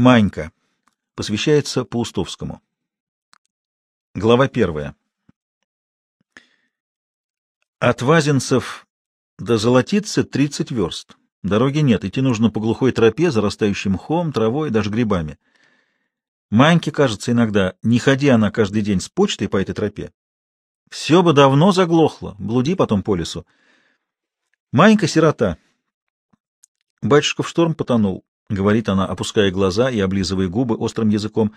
Манька. Посвящается Паустовскому. Глава первая. От Вазенцев до Золотицы 30 верст. Дороги нет, идти нужно по глухой тропе, зарастающим мхом, травой, даже грибами. Маньке кажется иногда, не ходи она каждый день с почтой по этой тропе. Все бы давно заглохло, блуди потом по лесу. Манька — сирота. Батюшка в шторм потонул, — говорит она, опуская глаза и облизывая губы острым языком.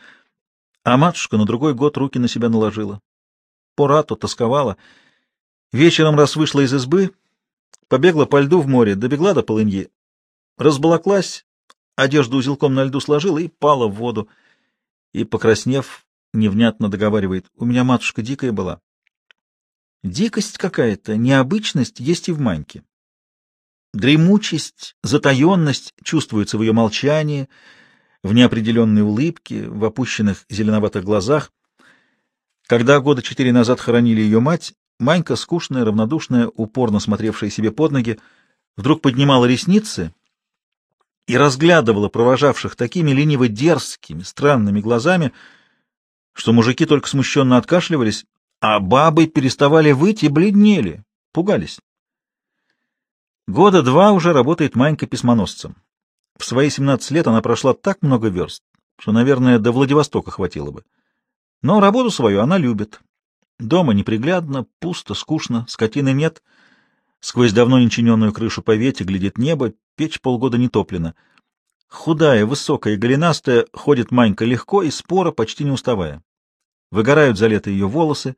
А матушка на другой год руки на себя наложила. Пора-то тосковала. Вечером раз вышла из избы, побегла по льду в море, добегла до полыньи, разбалаклась, одежду узелком на льду сложила и пала в воду. И, покраснев, невнятно договаривает, у меня матушка дикая была. Дикость какая-то, необычность есть и в Маньке. Дремучесть, затаенность чувствуются в ее молчании, в неопределенной улыбке, в опущенных зеленоватых глазах. Когда года четыре назад хоронили ее мать, Манька, скучная, равнодушная, упорно смотревшая себе под ноги, вдруг поднимала ресницы и разглядывала провожавших такими лениво-дерзкими, странными глазами, что мужики только смущенно откашливались, а бабы переставали выть и бледнели, пугались. Года два уже работает Манька письмоносцем. В свои 17 лет она прошла так много верст, что, наверное, до Владивостока хватило бы. Но работу свою она любит. Дома неприглядно, пусто, скучно, скотины нет. Сквозь давно нечиненную крышу повете глядит небо, печь полгода не топлена. Худая, высокая, голенастая, ходит Манька легко и споро, почти не уставая. Выгорают за лето ее волосы,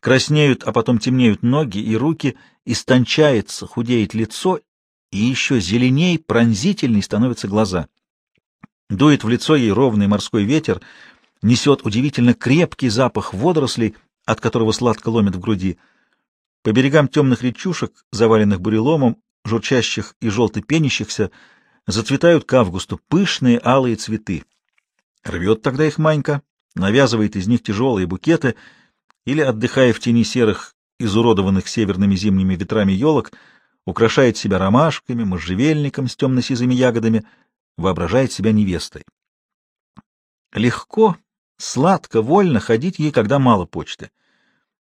краснеют, а потом темнеют ноги и руки, истончается, худеет лицо, и еще зеленей, пронзительней становятся глаза. Дует в лицо ей ровный морской ветер, несет удивительно крепкий запах водорослей, от которого сладко ломит в груди. По берегам темных речушек, заваленных буреломом, журчащих и желто пенящихся, зацветают к августу пышные алые цветы. Рвет тогда их Манька, навязывает из них тяжелые букеты — или, отдыхая в тени серых, изуродованных северными зимними ветрами елок, украшает себя ромашками, можжевельником с темно-сизыми ягодами, воображает себя невестой. Легко, сладко, вольно ходить ей, когда мало почты.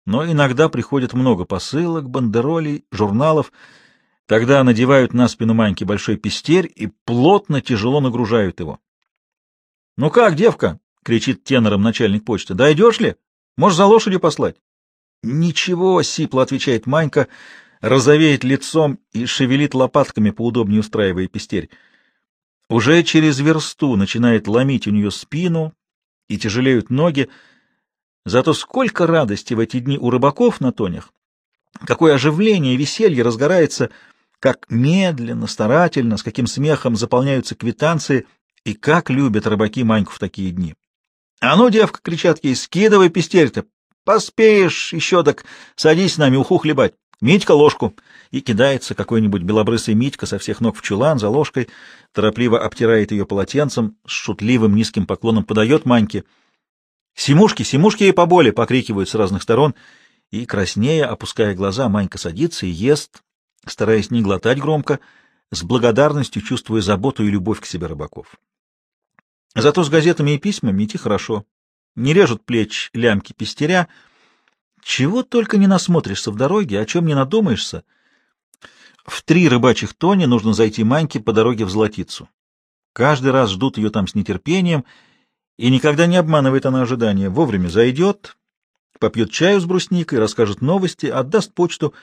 Но иногда приходит много посылок, бандеролей, журналов. Тогда надевают на спину Маньки большой пестерь и плотно, тяжело нагружают его. — Ну как, девка? — кричит тенором начальник почты. — Дойдешь ли? Можешь за лошадью послать? — Ничего, — сипло отвечает Манька, розовеет лицом и шевелит лопатками, поудобнее устраивая пестерь. Уже через версту начинает ломить у нее спину, и тяжелеют ноги. Зато сколько радости в эти дни у рыбаков на тонях! Какое оживление и веселье разгорается, как медленно, старательно, с каким смехом заполняются квитанции, и как любят рыбаки Маньку в такие дни. — А ну, девка, — кричат ей, — скидывай пестерь-то. Поспеешь еще так, садись с нами уху хлебать. Митька ложку. И кидается какой-нибудь белобрысый Митька со всех ног в чулан за ложкой, торопливо обтирает ее полотенцем, с шутливым низким поклоном подает Маньке. «Симушки, симушки ей поболе!» — покрикивают с разных сторон. И, краснея, опуская глаза, Манька садится и ест, стараясь не глотать громко, с благодарностью чувствуя заботу и любовь к себе рыбаков. Зато с газетами и письмами идти хорошо. Не режут плеч лямки пестеря. Чего только не насмотришься в дороге, о чем не надумаешься. В три рыбачьих тоне нужно зайти Маньке по дороге в Золотицу. Каждый раз ждут ее там с нетерпением, и никогда не обманывает она ожидания. Вовремя зайдет, попьет чаю с брусникой, расскажет новости, отдаст почту,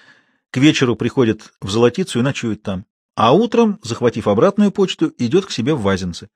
к вечеру приходит в Золотицу и ночует там. А утром, захватив обратную почту, идет к себе в Вазенце.